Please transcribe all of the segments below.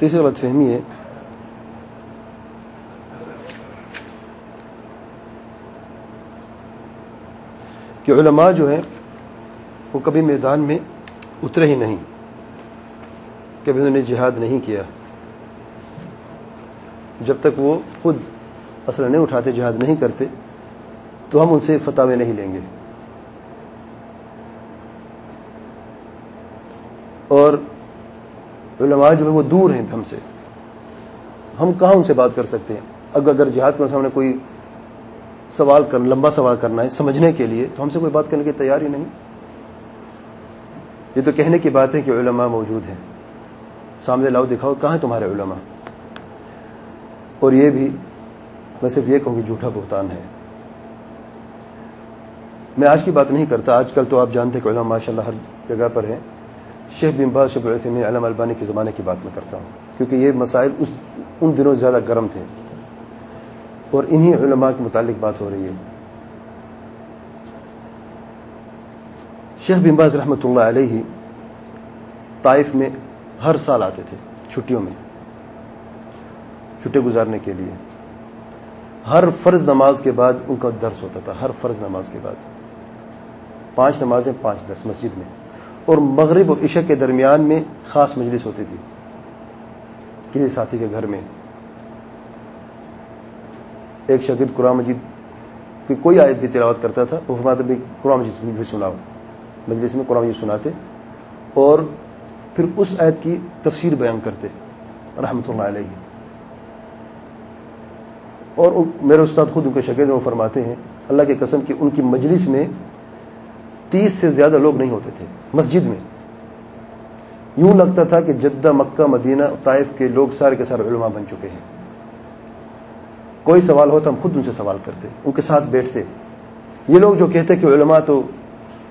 تیسری غلط فہمی ہے۔ کہ علماء جو ہیں، وہ کبھی میدان میں اترے ہی نہیں۔ کبھی انہوں نے جہاد نہیں کیا۔ جب تک وہ خود اصل نہیں اٹھاتے، جہاد نہیں کرتے، تو ہم ان سے فتح نہیں لیں گے۔ اور علماء جو ہے وہ دور ہیں ہم سے۔ ہم کہاں ان سے بات کر سکتے ہیں؟ اگر اگر جہاد کے سامنے کوئی سوال کر لمبا سوال کرنا ہے سمجھنے کے لیے، تو ہم سے کوئی بات کرنے کی تیار ہی نہیں۔ یہ تو کہنے کی بات ہے کہ علماء موجود ہیں۔ سامنے لاؤ، دکھاؤ، کہاں ہے تمہارے علماء؟ اور یہ بھی میں صرف یہ کہوں کہ جھوٹا بہتان ہے۔ میں آج کی بات نہیں کرتا، آج کل تو آپ جانتے کہ علماء ماشاء اللہ ہر جگہ پر ہیں۔ شیخ بمبا شب میں علم البانی کے زمانے کی بات میں کرتا ہوں، کیونکہ یہ مسائل اس ان دنوں زیادہ گرم تھے۔ اور انہی علماء کے متعلق بات ہو رہی ہے۔ شیخ بمباز رحمۃ اللہ علیہ طائف میں ہر سال آتے تھے، چھٹیوں میں، چھٹی گزارنے کے لیے۔ ہر فرض نماز کے بعد ان کا درس ہوتا تھا، ہر فرض نماز کے بعد۔ پانچ نمازیں، پانچ درس، مسجد میں۔ اور مغرب اور عشق کے درمیان میں خاص مجلس ہوتی تھی کسی ساتھی کے گھر میں۔ ایک شگرد قرآن مجید کی کوئی آیت بھی تلاوت کرتا تھا، وہ فرماتا بھی قرآن مجید بھی سناؤ۔ مجلس میں قرآن مجید سناتے اور پھر اس آیت کی تفسیر بیان کرتے رحمۃ اللہ علیہ۔ اور میرے استاد خود ان کے شگرد وہ فرماتے ہیں، اللہ کے قسم کی ان کی مجلس میں تیس سے زیادہ لوگ نہیں ہوتے تھے مسجد میں۔ یوں لگتا تھا کہ جدہ مکہ، مدینہ، طائف کے لوگ سارے کے سارے علماء بن چکے ہیں۔ کوئی سوال ہوتا ہم خود ان سے سوال کرتے، ان کے ساتھ بیٹھتے۔ یہ لوگ جو کہتے کہ علماء تو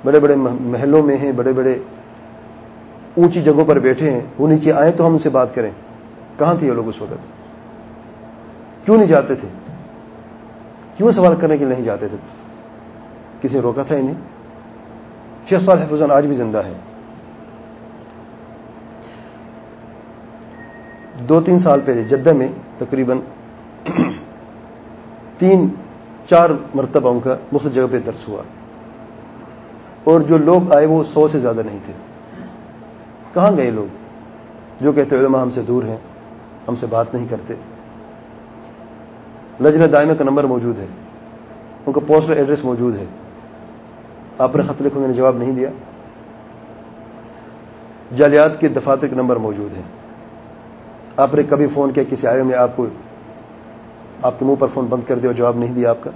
بڑے بڑے محلوں میں ہیں، بڑے بڑے اونچی جگہوں پر بیٹھے ہیں، وہ نیچے آئے تو ہم ان سے بات کریں۔ کہاں تھے یہ لوگ اس وقت؟ کیوں نہیں جاتے تھے؟ کیوں سوال کرنے کے لیے نہیں جاتے تھے؟ کسی نے روکا تھا انہیں؟ شیخ صالح حفظان آج بھی زندہ ہے۔ دو تین سال پہلے جدہ میں تقریباً تین چار مرتبہ ان کا مختلف جگہ پہ درس ہوا۔ اور جو لوگ آئے وہ سو سے زیادہ نہیں تھے۔ کہاں گئے لوگ؟ جو کہتے علماء ہم سے دور ہیں، ہم سے بات نہیں کرتے۔ لجنہ دائمہ کا نمبر موجود ہے۔ ان کا پوسٹل ایڈریس موجود ہے۔ آپ نے خط لکھوں نے جواب نہیں دیا۔ جالیات کے دفاتر کے نمبر موجود ہیں۔ آپ نے کبھی فون کیا کسی آئے میں آپ کو، آپ کے منہ پر فون بند کر دیا اور جواب نہیں دیا آپ کا؟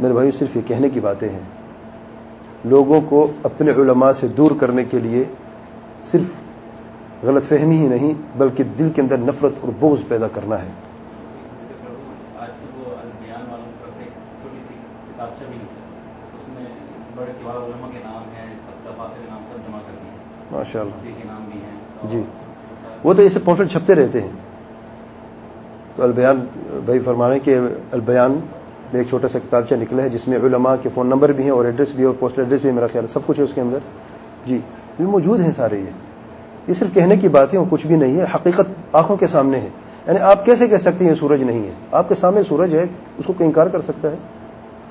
میرے بھائی صرف یہ کہنے کی باتیں ہیں۔ لوگوں کو اپنے علماء سے دور کرنے کے لیے صرف غلط فہمی ہی نہیں، بلکہ دل کے اندر نفرت اور بوجھ پیدا کرنا ہے۔ ماشاء اللہ جی۔ وہ تو اسے پوسٹ چھپتے رہتے ہیں۔ تو البیان بھائی فرمانے کہ البیان میں ایک چھوٹا سا کتابچہ نکلا ہے جس میں علماء کے فون نمبر بھی ہیں اور ایڈریس بھی اور پوسٹل ایڈریس بھی میرا خیال سب کچھ ہے اس کے اندر۔ جی یہ موجود ہیں سارے یہ۔ یہ صرف کہنے کی بات ہے اور کچھ بھی نہیں ہے حقیقت آنکھوں کے سامنے ہے۔ یعنی آپ کیسے کہہ سکتے ہیں سورج نہیں ہے؟ آپ کے سامنے سورج ہے اس کو انکار کر سکتا ہے۔